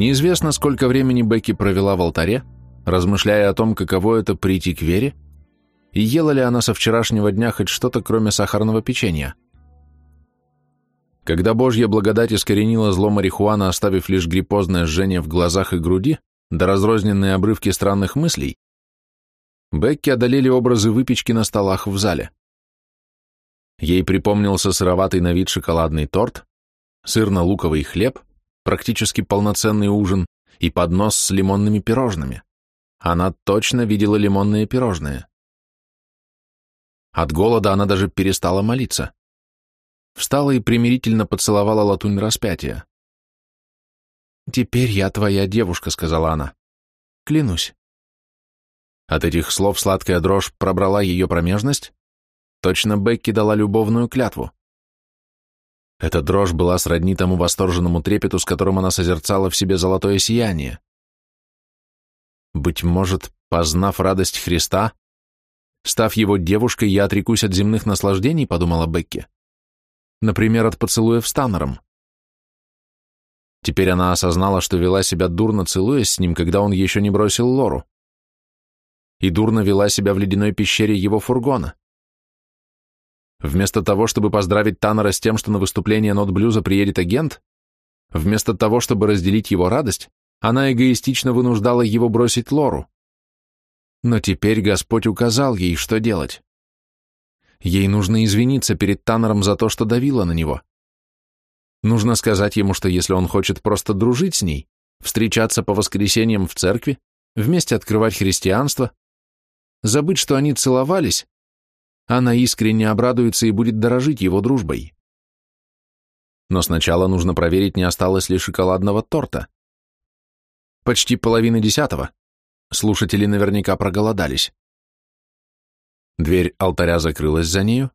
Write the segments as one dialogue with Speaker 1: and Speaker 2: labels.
Speaker 1: Неизвестно, сколько времени Бекки провела в алтаре, размышляя о том, каково это прийти к вере, и ела ли она со вчерашнего дня хоть что-то, кроме сахарного печенья. Когда Божья благодать искоренила зло марихуана, оставив лишь гриппозное жжение в глазах и груди, да разрозненные обрывки странных мыслей, Бекки одолели образы выпечки на столах в зале. Ей припомнился сыроватый на вид шоколадный торт, сырно-луковый хлеб, практически полноценный ужин и поднос с лимонными пирожными. Она точно видела лимонные пирожные. От голода она даже перестала молиться. Встала и примирительно поцеловала латунь распятия. «Теперь я твоя девушка», — сказала она. «Клянусь». От этих слов сладкая дрожь пробрала ее промежность. Точно Бекки дала любовную клятву. Эта дрожь была сродни тому восторженному трепету, с которым она созерцала в себе золотое сияние. Быть может, познав радость Христа, став его девушкой, я отрекусь от земных наслаждений, подумала Бекки. Например, от поцелуев с Таннером. Теперь она осознала, что вела себя дурно, целуясь с ним, когда он еще не бросил Лору. И дурно вела себя в ледяной пещере его фургона. Вместо того, чтобы поздравить Таннера с тем, что на выступление нот блюза приедет агент, вместо того, чтобы разделить его радость, она эгоистично вынуждала его бросить Лору. Но теперь Господь указал ей, что делать. Ей нужно извиниться перед Таннером за то, что давила на него. Нужно сказать ему, что если он хочет просто дружить с ней, встречаться по воскресеньям в церкви, вместе открывать христианство, забыть, что они целовались, она искренне обрадуется и будет дорожить его дружбой. Но сначала нужно проверить, не осталось ли шоколадного торта. Почти половина десятого. Слушатели наверняка проголодались. Дверь алтаря закрылась за нею.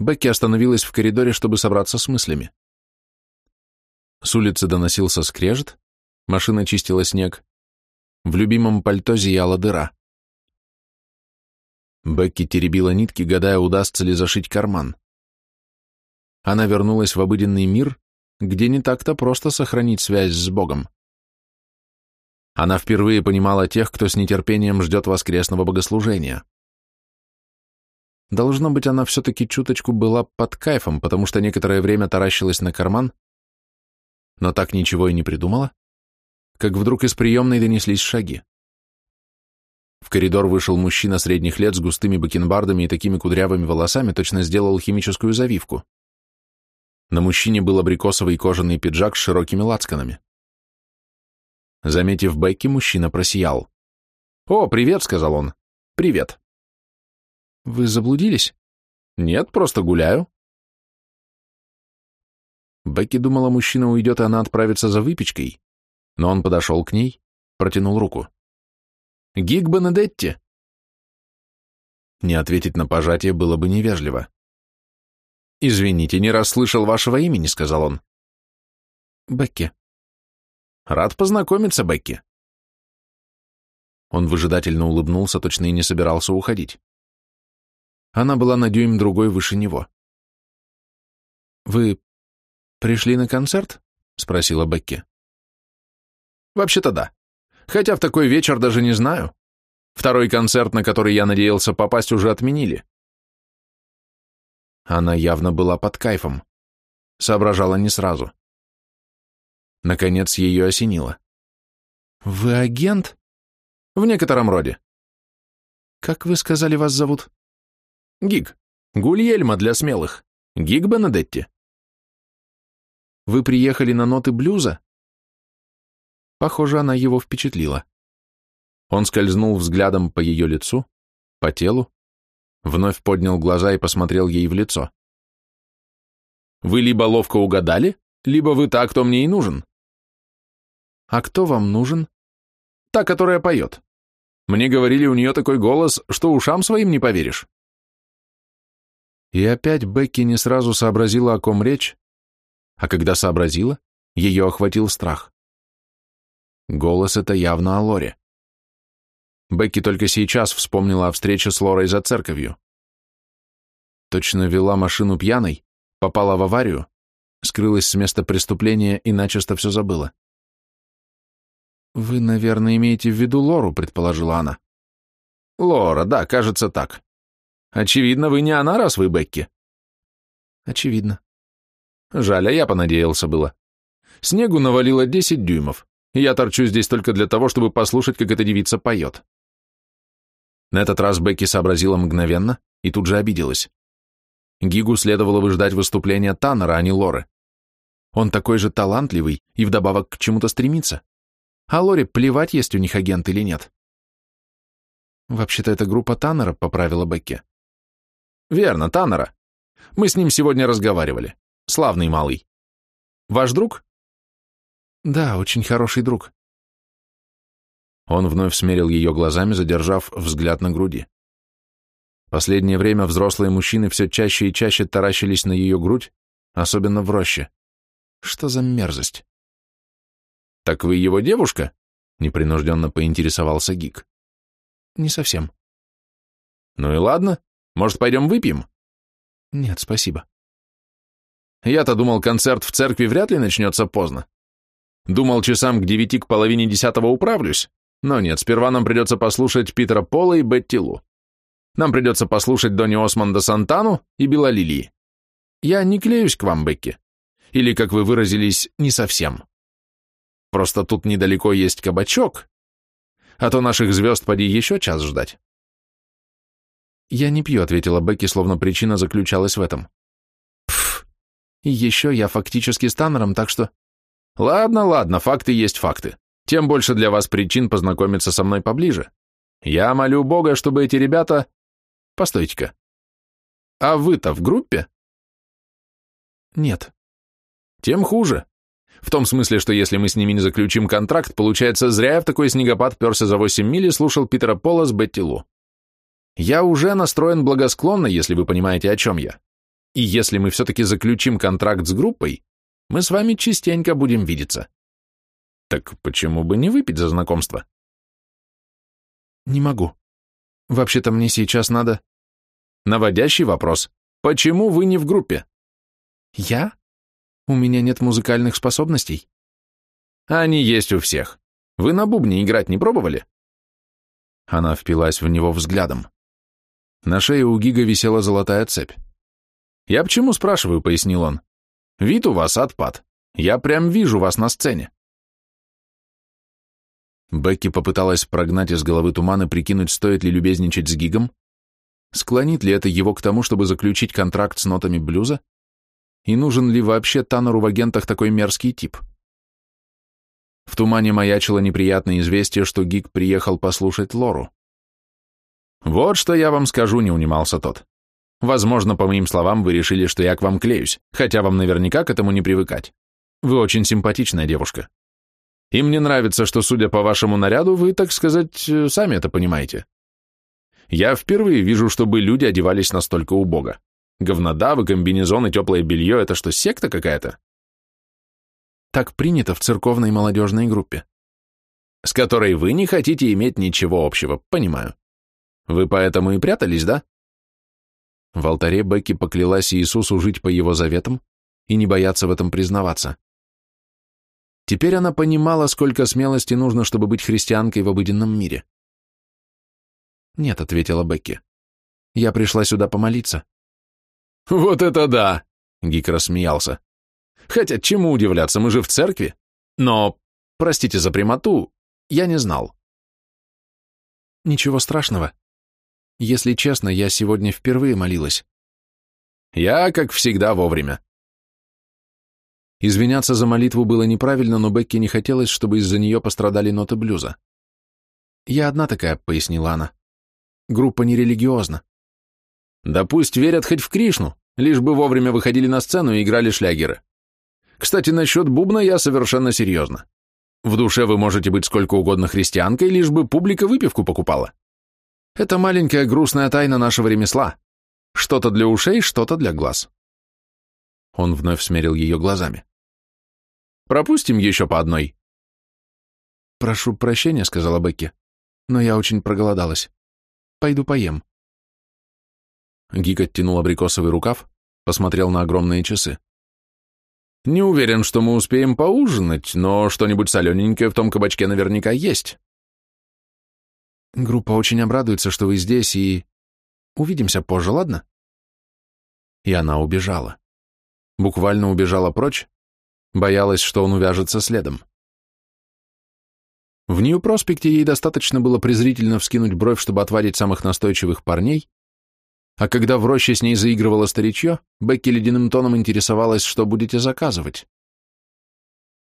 Speaker 1: Бекки остановилась в коридоре, чтобы собраться с мыслями. С улицы доносился скрежет, машина чистила снег. В любимом пальто зияла дыра. Бекки теребила нитки, гадая, удастся ли зашить карман. Она вернулась в обыденный мир, где не так-то просто сохранить связь с Богом. Она впервые понимала тех, кто с нетерпением ждет воскресного богослужения. Должно быть, она все-таки чуточку была под кайфом, потому что некоторое время таращилась на карман, но так ничего и не придумала, как вдруг из приемной донеслись шаги. В коридор вышел мужчина средних лет с густыми бакенбардами и такими кудрявыми волосами, точно сделал химическую завивку. На мужчине был абрикосовый кожаный пиджак с широкими лацканами. Заметив Бекки, мужчина просиял. «О, привет!» — сказал он. «Привет!» «Вы заблудились?» «Нет, просто гуляю». Бекки думала, мужчина уйдет, и она отправится за выпечкой, но он подошел к ней, протянул руку. Гиг Бенедетти?» Не ответить на пожатие было бы невежливо. «Извините, не расслышал вашего имени», — сказал он. «Бекки». «Рад познакомиться, Бекки». Он выжидательно улыбнулся, точно и не собирался уходить. Она была на дюйм другой выше него. «Вы пришли на концерт?» — спросила Бекки. «Вообще-то да. Хотя в такой вечер даже не знаю. Второй концерт, на который я надеялся попасть, уже отменили. Она явно была под кайфом. Соображала не сразу. Наконец ее осенило. «Вы агент?» «В некотором роде». «Как вы сказали, вас зовут?» «Гиг. Гульельма для смелых. Гиг Бенедетти». «Вы приехали на ноты блюза?» Похоже, она его впечатлила. Он скользнул взглядом по ее лицу, по телу, вновь поднял глаза и посмотрел ей в лицо. «Вы либо ловко угадали, либо вы та, кто мне и нужен». «А кто вам нужен?» «Та, которая поет. Мне говорили, у нее такой голос, что ушам своим не поверишь». И опять Бекки не сразу сообразила, о ком речь, а когда сообразила, ее охватил страх. Голос это явно о Лоре. Бекки только сейчас вспомнила о встрече с Лорой за церковью. Точно вела машину пьяной, попала в аварию, скрылась с места преступления и начисто все забыла. «Вы, наверное, имеете в виду Лору», — предположила она. «Лора, да, кажется так. Очевидно, вы не она, раз вы Бекки». «Очевидно». «Жаль, а я понадеялся было. Снегу навалило десять дюймов. Я торчу здесь только для того, чтобы послушать, как эта девица поет. На этот раз Бекки сообразила мгновенно и тут же обиделась. Гигу следовало бы ждать выступления Таннера, а не Лоры. Он такой же талантливый и вдобавок к чему-то стремится. А Лоре плевать, есть у них агент или нет. Вообще-то эта группа Таннера, поправила Бекки. Верно, Таннера. Мы с ним сегодня разговаривали. Славный малый. Ваш друг? Да, очень хороший друг. Он вновь смерил ее глазами, задержав взгляд на груди. Последнее время взрослые мужчины все чаще и чаще таращились на ее грудь, особенно в роще. Что за мерзость? «Так вы его девушка?» — непринужденно поинтересовался Гик. «Не совсем». «Ну и ладно. Может, пойдем выпьем?» «Нет, спасибо». «Я-то думал, концерт в церкви вряд ли начнется поздно. Думал, часам к девяти к половине десятого управлюсь. Но нет, сперва нам придется послушать Питера Пола и Бетти Лу. Нам придется послушать Донни Османда Сантану и Бела Лилии. Я не клеюсь к вам, Бекки. Или, как вы выразились, не совсем. Просто тут недалеко есть кабачок. А то наших звезд поди еще час ждать. Я не пью, ответила Бекки, словно причина заключалась в этом. Пф, еще я фактически с Таннером, так что Ладно, ладно, факты есть факты. Тем больше для вас причин познакомиться со мной поближе. Я молю Бога, чтобы эти ребята... Постойте-ка. А вы-то в группе? Нет. Тем хуже. В том смысле, что если мы с ними не заключим контракт, получается, зря я в такой снегопад перся за 8 миль и слушал Питера Пола с Бетти Лу. Я уже настроен благосклонно, если вы понимаете, о чем я. И если мы все-таки заключим контракт с группой, мы с вами частенько будем видеться. Так почему бы не выпить за знакомство? Не могу. Вообще-то мне сейчас надо... Наводящий вопрос. Почему вы не в группе? Я? У меня нет музыкальных способностей. Они есть у всех. Вы на бубне играть не пробовали? Она впилась в него взглядом. На шее у Гига висела золотая цепь. «Я почему спрашиваю?» — пояснил он. Вид у вас отпад. Я прям вижу вас на сцене. Бекки попыталась прогнать из головы туман и прикинуть, стоит ли любезничать с Гигом, склонит ли это его к тому, чтобы заключить контракт с нотами блюза, и нужен ли вообще Таннеру в агентах такой мерзкий тип. В тумане маячило неприятное известие, что Гиг приехал послушать Лору. «Вот что я вам скажу», — не унимался тот. Возможно, по моим словам, вы решили, что я к вам клеюсь, хотя вам наверняка к этому не привыкать. Вы очень симпатичная девушка. И мне нравится, что, судя по вашему наряду, вы, так сказать, э, сами это понимаете. Я впервые вижу, чтобы люди одевались настолько убого. Говнодавы, комбинезоны, теплое белье — это что, секта какая-то? Так принято в церковной молодежной группе. С которой вы не хотите иметь ничего общего, понимаю. Вы поэтому и прятались, да? В алтаре Бекки поклялась Иисусу жить по его заветам и не бояться в этом признаваться. Теперь она понимала, сколько смелости нужно, чтобы быть христианкой в обыденном мире. «Нет», — ответила Бекки. «Я пришла сюда помолиться». «Вот это да!» — Гик рассмеялся. «Хотя чему удивляться, мы же в церкви. Но, простите за прямоту, я не знал». «Ничего страшного», если честно, я сегодня впервые молилась. Я, как всегда, вовремя. Извиняться за молитву было неправильно, но Бекке не хотелось, чтобы из-за нее пострадали ноты блюза. «Я одна такая», — пояснила она. «Группа нерелигиозна». «Да пусть верят хоть в Кришну, лишь бы вовремя выходили на сцену и играли шлягеры. Кстати, насчет бубна я совершенно серьезно. В душе вы можете быть сколько угодно христианкой, лишь бы публика выпивку покупала. Это маленькая грустная тайна нашего ремесла. Что-то для ушей, что-то для глаз. Он вновь смерил ее глазами. Пропустим еще по одной. Прошу прощения, сказала Бекки, но я очень проголодалась. Пойду поем. Гик оттянул абрикосовый рукав, посмотрел на огромные часы. Не уверен, что мы успеем поужинать, но что-нибудь солененькое в том кабачке наверняка есть.
Speaker 2: Группа очень обрадуется, что вы здесь, и... Увидимся позже, ладно?»
Speaker 1: И она убежала. Буквально убежала прочь, боялась, что он увяжется следом. В Нью-Проспекте ей достаточно было презрительно вскинуть бровь, чтобы отвадить самых настойчивых парней, а когда в роще с ней заигрывало старичье, Бекки ледяным тоном интересовалась, что будете заказывать.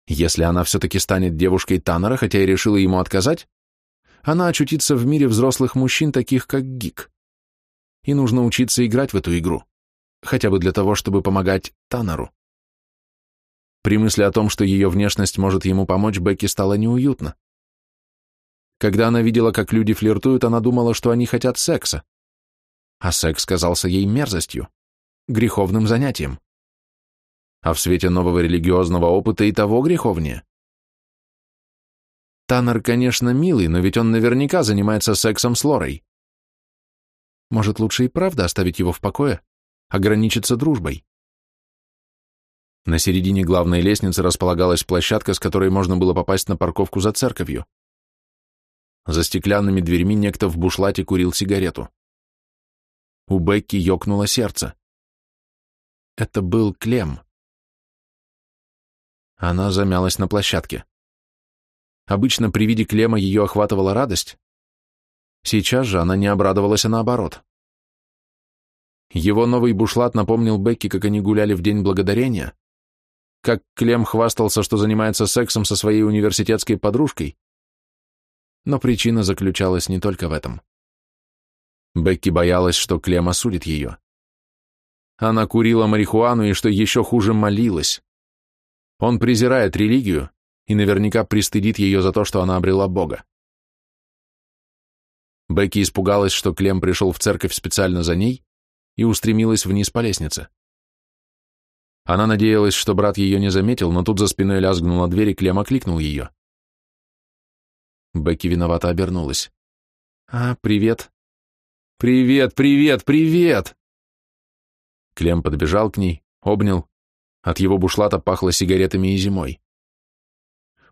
Speaker 1: Если она все-таки станет девушкой Таннера, хотя и решила ему отказать, она очутится в мире взрослых мужчин, таких как Гик. И нужно учиться играть в эту игру, хотя бы для того, чтобы помогать Таннеру. При мысли о том, что ее внешность может ему помочь, Бекки стало неуютно. Когда она видела, как люди флиртуют, она думала, что они хотят секса. А секс казался ей мерзостью, греховным занятием. А в свете нового религиозного опыта и того греховнее. Таннер, конечно, милый, но ведь он наверняка занимается сексом с Лорой. Может, лучше и правда оставить его в покое, ограничиться дружбой? На середине главной лестницы располагалась площадка, с которой можно было попасть на парковку за церковью. За стеклянными дверьми некто в бушлате курил сигарету. У Бекки ёкнуло сердце. Это был Клем. Она замялась на площадке. Обычно при виде Клема ее охватывала радость. Сейчас же она не обрадовалась, а наоборот. Его новый бушлат напомнил Бекки, как они гуляли в День Благодарения, как Клем хвастался, что занимается сексом со своей университетской подружкой. Но причина заключалась не только в этом. Бекки боялась, что Клем осудит ее. Она курила марихуану и, что еще хуже, молилась. Он презирает религию, и наверняка пристыдит ее за то, что она обрела Бога. Бекки испугалась, что Клем пришел в церковь специально за ней и устремилась вниз по лестнице. Она надеялась, что брат ее не заметил, но тут за спиной лязгнула дверь, и Клем окликнул ее. Бекки виновато обернулась. «А, привет!» «Привет, привет, привет!» Клем подбежал к ней, обнял. От его бушлата пахло сигаретами и зимой.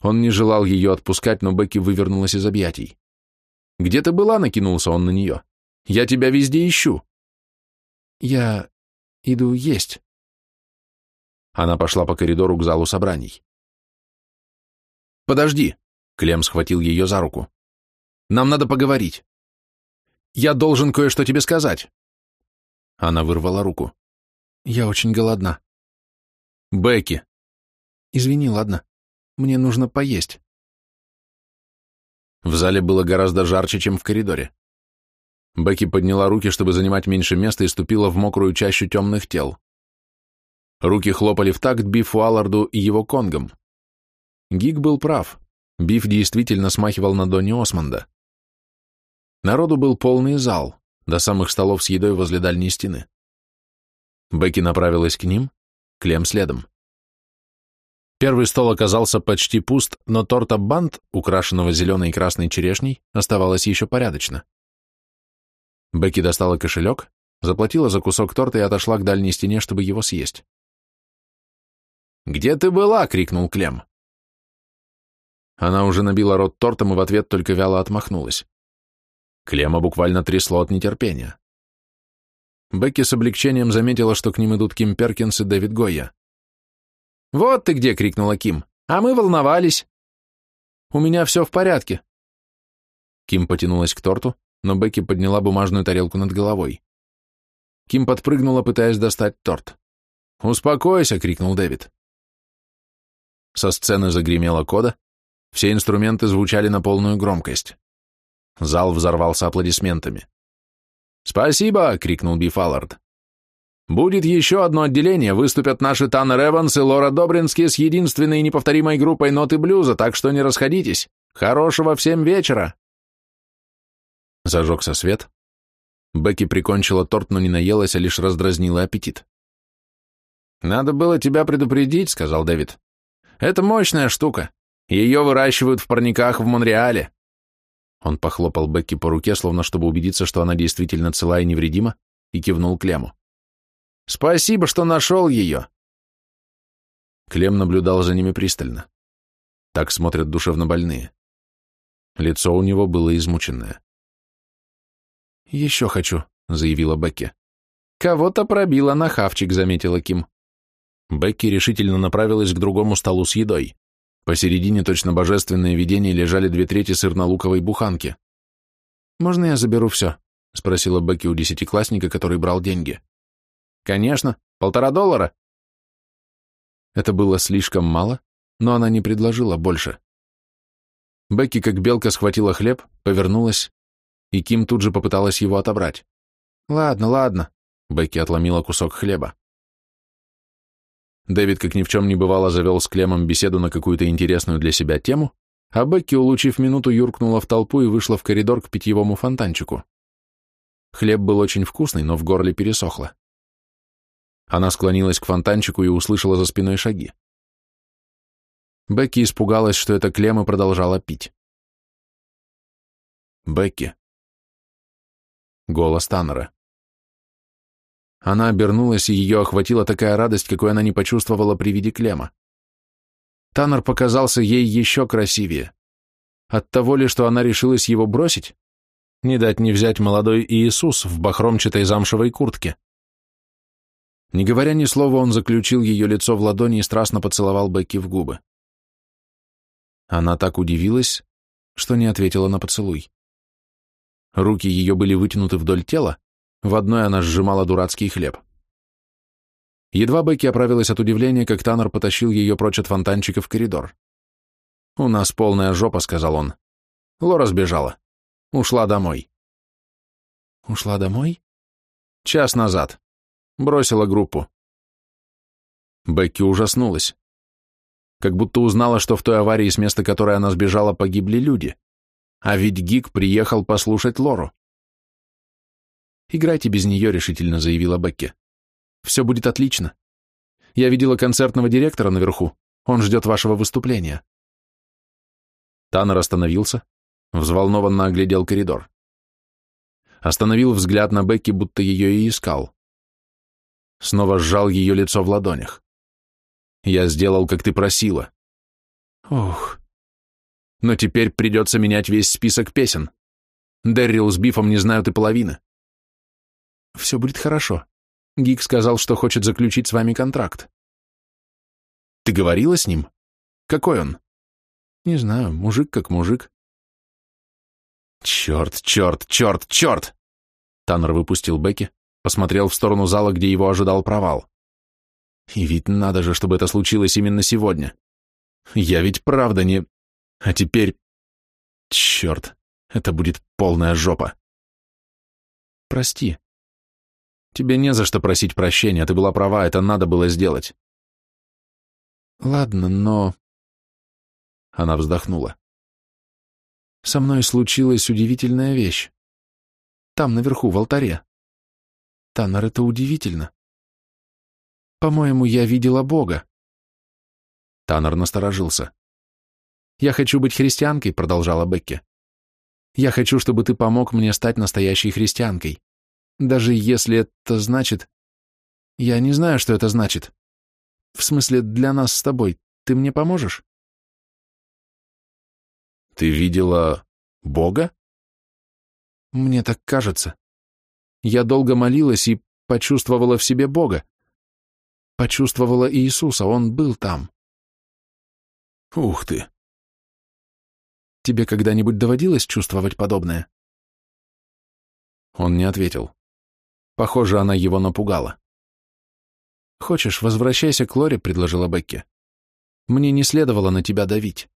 Speaker 1: Он не желал ее отпускать, но Бекки вывернулась из объятий. «Где ты была?» — накинулся он на нее. «Я тебя везде ищу».
Speaker 2: «Я иду есть».
Speaker 1: Она пошла по коридору к залу собраний. «Подожди!» — Клем схватил ее за руку. «Нам надо поговорить. Я должен кое-что тебе сказать». Она вырвала руку.
Speaker 2: «Я очень голодна».
Speaker 1: «Бекки!»
Speaker 2: «Извини, ладно. Мне нужно поесть».
Speaker 1: В зале было гораздо жарче, чем в коридоре. Бекки подняла руки, чтобы занимать меньше места, и ступила в мокрую чащу темных тел. Руки хлопали в такт Бифу Алларду и его конгом. Гик был прав. Биф действительно смахивал на Донни Османда. Народу был полный зал, до самых столов с едой возле дальней стены. Бекки направилась к ним, Клем следом. Первый стол оказался почти пуст, но торта бант, украшенного зеленой и красной черешней, оставалось еще порядочно. Бекки достала кошелек, заплатила за кусок торта и отошла к дальней стене, чтобы его съесть. «Где ты была?» — крикнул Клем. Она уже набила рот тортом и в ответ только вяло отмахнулась. Клема буквально трясло от нетерпения. Бекки с облегчением заметила, что к ним идут Ким Перкинс и Дэвид Гойя. «Вот ты где!» — крикнула Ким. «А мы волновались!» «У меня все в порядке!» Ким потянулась к торту, но Бекки подняла бумажную тарелку над головой. Ким подпрыгнула, пытаясь достать торт. «Успокойся!» — крикнул Дэвид. Со сцены загремела кода, все инструменты звучали на полную громкость. Зал взорвался аплодисментами. «Спасибо!» — крикнул Бифаллард. Будет еще одно отделение, выступят наши Таннер Эванс и Лора Добрински с единственной и неповторимой группой ноты блюза, так что не расходитесь. Хорошего всем вечера!» Зажегся свет. Бекки прикончила торт, но не наелась, а лишь раздразнила аппетит. «Надо было тебя предупредить», — сказал Дэвид. «Это мощная штука. Ее выращивают в парниках в Монреале». Он похлопал Бекки по руке, словно чтобы убедиться, что она действительно цела и невредима, и кивнул Клему. Спасибо, что нашел ее!» Клем наблюдал за ними пристально. Так смотрят душевно больные. Лицо у него было измученное.
Speaker 2: «Еще хочу», — заявила Бекки.
Speaker 1: «Кого-то пробила на хавчик», — заметила Ким. Бекки решительно направилась к другому столу с едой. Посередине точно божественное видение лежали две трети сырно-луковой буханки.
Speaker 2: «Можно я заберу все?» — спросила Бекки у десятиклассника, который брал деньги.
Speaker 1: Конечно, полтора доллара.
Speaker 2: Это было слишком мало, но она не предложила больше. Бекки, как белка, схватила хлеб, повернулась, и Ким тут же попыталась его отобрать.
Speaker 1: «Ладно, ладно», —
Speaker 2: Бекки отломила кусок хлеба.
Speaker 1: Дэвид, как ни в чем не бывало, завел с Клемом беседу на какую-то интересную для себя тему, а Бекки, улучив минуту, юркнула в толпу и вышла в коридор к питьевому фонтанчику. Хлеб был очень вкусный, но в горле пересохло. Она склонилась к фонтанчику и услышала за спиной шаги. Бекки испугалась, что это Клем продолжала пить.
Speaker 2: «Бекки!»
Speaker 1: Голос Таннера.
Speaker 2: Она обернулась, и ее охватила такая радость, какой она не почувствовала при виде Клема. Таннер показался ей еще красивее. От того ли, что она решилась его бросить? Не дать не взять молодой Иисус в бахромчатой замшевой куртке. Не говоря ни слова, он заключил ее лицо в ладони и страстно поцеловал Бекки в губы. Она так удивилась, что не ответила на поцелуй. Руки ее были вытянуты вдоль тела, в одной она сжимала дурацкий хлеб. Едва Бекки оправилась от удивления, как Таннер потащил ее прочь от фонтанчика в коридор. «У нас полная жопа», — сказал он. Лора сбежала. Ушла домой.
Speaker 1: «Ушла домой?»
Speaker 2: «Час назад», бросила группу. Бекки ужаснулась. Как будто узнала, что в той аварии, с места которой она сбежала, погибли люди. А ведь Гик приехал послушать Лору.
Speaker 1: «Играйте без нее», — решительно заявила Бекки. «Все будет отлично. Я видела концертного директора наверху. Он ждет вашего выступления».
Speaker 2: Таннер остановился, взволнованно оглядел коридор. Остановил взгляд на Бекки, будто ее и искал снова сжал ее лицо в ладонях. «Я сделал, как ты просила».
Speaker 1: «Ох...»
Speaker 2: «Но теперь придется менять весь список песен. Дэррил с Бифом не знают и половины».
Speaker 1: «Все будет хорошо. Гик сказал, что хочет заключить с вами контракт».
Speaker 2: «Ты говорила с ним? Какой он?»
Speaker 1: «Не знаю, мужик как мужик».
Speaker 2: «Черт, черт, черт, черт!» Таннер выпустил Бекки, посмотрел в сторону зала, где его ожидал провал. И ведь надо же, чтобы это случилось именно сегодня. Я ведь правда не... А теперь... Черт, это будет полная жопа.
Speaker 1: Прости.
Speaker 2: Тебе не за что просить прощения, ты была права, это надо было сделать.
Speaker 1: Ладно, но...
Speaker 2: Она вздохнула.
Speaker 1: Со мной случилась удивительная вещь. Там, наверху, в алтаре. Таннер, это удивительно. По-моему, я видела Бога.
Speaker 2: Таннер насторожился.
Speaker 1: «Я хочу быть христианкой», — продолжала Бекки. «Я хочу, чтобы ты помог мне стать настоящей христианкой. Даже если это значит... Я не знаю, что это значит. В смысле, для нас с тобой. Ты мне поможешь?»
Speaker 2: «Ты видела Бога?»
Speaker 1: «Мне так кажется», я долго молилась и почувствовала в себе Бога. Почувствовала Иисуса, Он был там.
Speaker 2: Ух ты!
Speaker 1: Тебе когда-нибудь доводилось чувствовать подобное?
Speaker 2: Он не ответил. Похоже, она его напугала.
Speaker 1: «Хочешь, возвращайся к Лоре», — предложила Бекки. «Мне не следовало на тебя давить.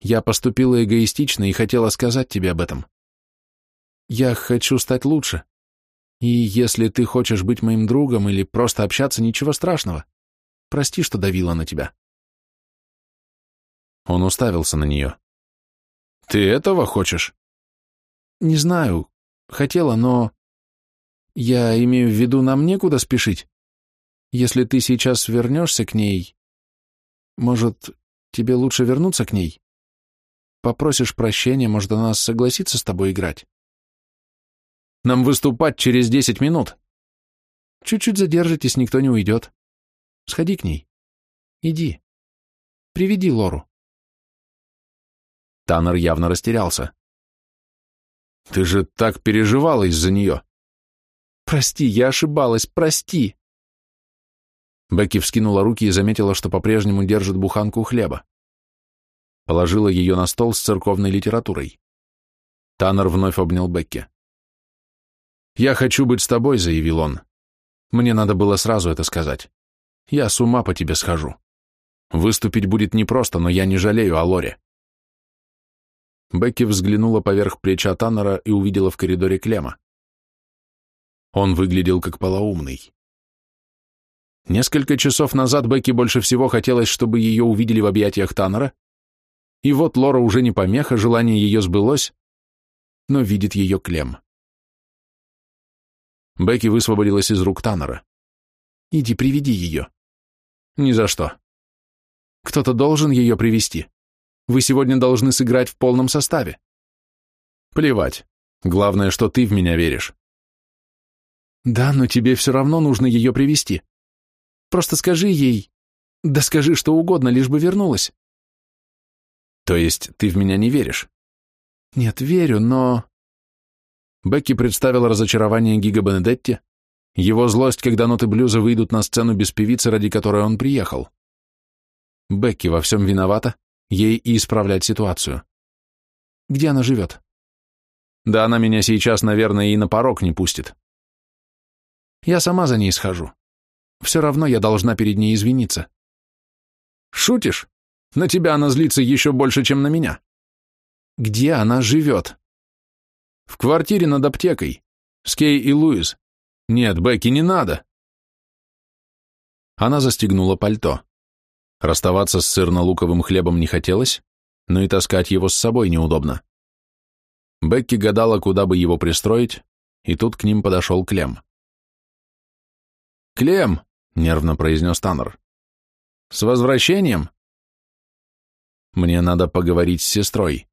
Speaker 1: Я поступила эгоистично и хотела сказать тебе об этом. Я хочу стать лучше, и если ты хочешь быть моим другом или просто общаться, ничего страшного. Прости, что давила на тебя.
Speaker 2: Он уставился на нее. Ты этого хочешь?
Speaker 1: Не знаю. Хотела, но... Я имею в виду, нам некуда спешить. Если ты сейчас вернешься к ней... Может, тебе лучше вернуться к ней? Попросишь прощения, может, она согласится с тобой играть?
Speaker 2: Нам выступать через десять минут.
Speaker 1: Чуть-чуть задержитесь, никто не уйдет. Сходи к ней. Иди.
Speaker 2: Приведи Лору.
Speaker 1: Таннер явно растерялся. Ты же так переживала из-за нее.
Speaker 2: Прости, я ошибалась, прости.
Speaker 1: Бекки вскинула руки и заметила, что по-прежнему держит буханку хлеба. Положила ее на стол с церковной литературой. Таннер вновь обнял Бекки. «Я хочу быть с тобой», — заявил он. «Мне надо было сразу это сказать. Я с ума по тебе схожу. Выступить будет непросто, но я не жалею о Лоре». Бекки взглянула поверх плеча Таннера и увидела в коридоре Клема. Он выглядел как полоумный. Несколько часов назад Бекки больше всего хотелось, чтобы ее увидели в объятиях Таннера, и вот Лора уже не помеха, желание ее сбылось, но видит ее Клем. Бекки высвободилась из рук Таннера. «Иди, приведи ее». «Ни за что». «Кто-то должен ее привести. Вы сегодня должны сыграть в полном составе». «Плевать. Главное, что ты в меня веришь». «Да, но тебе все равно нужно ее привести. Просто скажи ей... Да скажи что угодно, лишь бы вернулась». «То есть ты в меня не веришь?» «Нет, верю, но...» Бекки представила разочарование Гига Бенедетти, его злость, когда ноты блюза выйдут на сцену без певицы, ради которой он приехал. Бекки во всем виновата, ей и исправлять ситуацию. Где она живет? Да она меня сейчас, наверное, и на порог не пустит. Я сама за ней схожу. Все равно я должна перед ней извиниться. Шутишь? На тебя она злится еще больше, чем на меня. Где она живет? В квартире над аптекой. С Кей и Луис. Нет, Бекки, не надо. Она застегнула пальто. Расставаться с сырно-луковым хлебом не хотелось, но и таскать его с собой неудобно. Бекки гадала, куда бы его пристроить, и тут к ним подошел Клем. «Клем!» — нервно произнес Таннер. «С возвращением!» «Мне надо поговорить с сестрой»,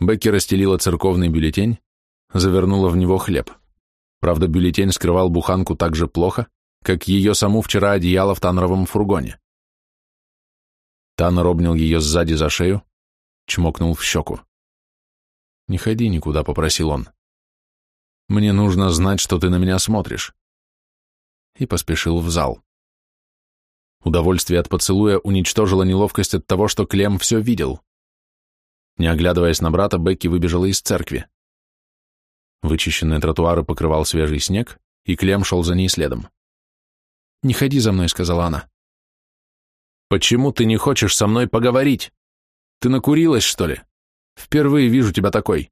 Speaker 1: Бекки расстелила церковный бюллетень, завернула в него хлеб. Правда, бюллетень скрывал буханку так же плохо, как ее саму вчера одеяло в Танровом фургоне. Таннер обнял ее сзади за шею, чмокнул в щеку. «Не ходи никуда», — попросил он. «Мне нужно знать, что ты на меня смотришь». И поспешил в зал. Удовольствие от поцелуя уничтожило неловкость от того, что Клем все видел. Не оглядываясь на брата, Бекки выбежала из церкви. Вычищенные тротуары покрывал свежий снег, и Клем шел за ней следом. «Не ходи за мной», — сказала она. «Почему ты не хочешь со мной поговорить? Ты накурилась, что ли? Впервые вижу тебя такой.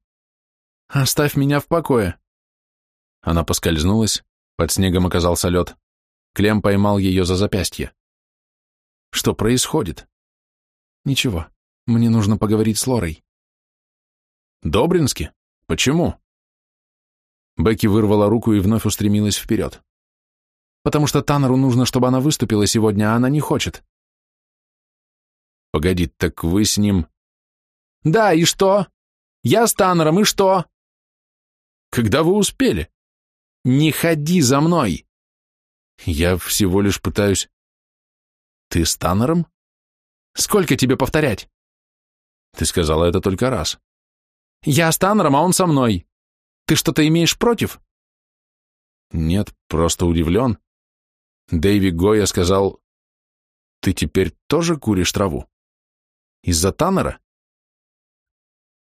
Speaker 1: Оставь меня в покое». Она поскользнулась, под снегом оказался лед. Клем поймал ее за запястье. «Что происходит?» «Ничего», мне нужно поговорить с Лорой. Добрински? Почему? Бекки вырвала руку и вновь устремилась вперед. Потому что Таннеру нужно, чтобы она выступила сегодня, а она не хочет. Погоди, так вы с ним... Да, и что? Я с Таннером, и что? Когда вы успели? Не ходи за мной. Я всего лишь пытаюсь... Ты с Таннером? Сколько тебе повторять? Ты сказала это только раз. Я с Таннером, а он со мной. Ты что-то имеешь против? Нет, просто удивлен. Дэйви Гоя сказал, ты теперь тоже куришь траву? Из-за Таннера?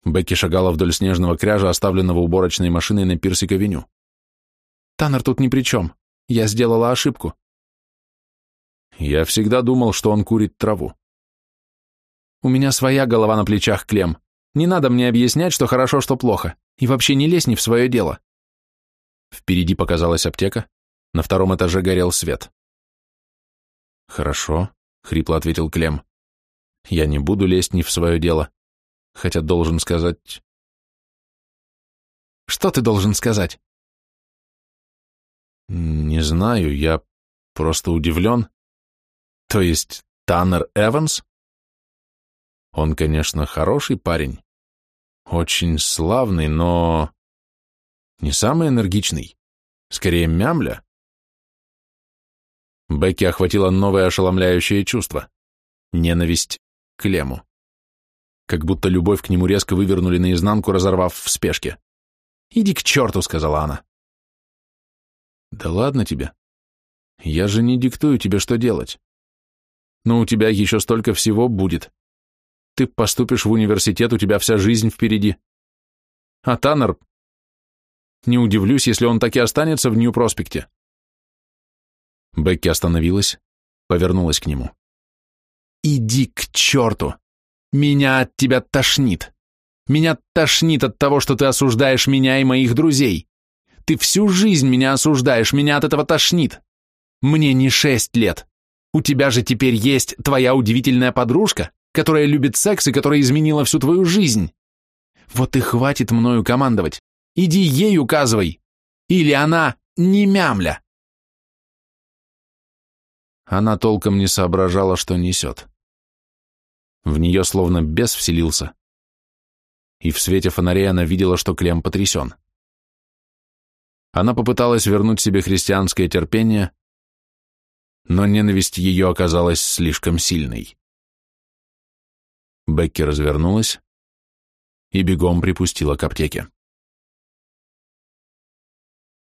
Speaker 1: Бекки шагала вдоль снежного кряжа, оставленного уборочной машиной на Пирсик-авеню. Таннер тут ни при чем. Я сделала ошибку. Я всегда думал, что он курит траву. У меня своя голова на плечах, Клем. Не надо мне объяснять, что хорошо, что плохо. И вообще не лезь не в свое дело. Впереди показалась аптека. На втором этаже горел свет. Хорошо, хрипло ответил Клем. Я не буду лезть не в свое дело. Хотя должен сказать... Что ты должен сказать? Не знаю, я просто удивлен. То есть Таннер Эванс? Он, конечно, хороший парень, очень славный, но... Не самый энергичный, скорее мямля. Бекки охватило новое ошеломляющее чувство —
Speaker 2: ненависть к Лему. Как будто любовь к нему резко вывернули наизнанку, разорвав в спешке. «Иди к черту!» — сказала она. «Да ладно тебе. Я же не диктую тебе, что делать. Но у тебя еще столько всего будет, ты поступишь в университет, у тебя вся жизнь впереди. А Таннер... Не удивлюсь, если он так и останется в Нью-Проспекте. Бекки остановилась, повернулась к нему. «Иди к черту! Меня от тебя тошнит! Меня тошнит от того, что ты осуждаешь меня и моих друзей! Ты всю жизнь меня осуждаешь, меня от этого тошнит! Мне не шесть лет! У тебя же теперь есть твоя удивительная подружка!» которая любит секс и которая изменила всю твою жизнь. Вот и хватит мною командовать. Иди ей указывай. Или она не мямля. Она толком не соображала, что несет. В нее словно бес вселился. И в свете фонарей она видела, что Клем потрясен. Она попыталась вернуть себе христианское терпение, но ненависть ее оказалась слишком сильной. Бекки развернулась и бегом припустила к аптеке.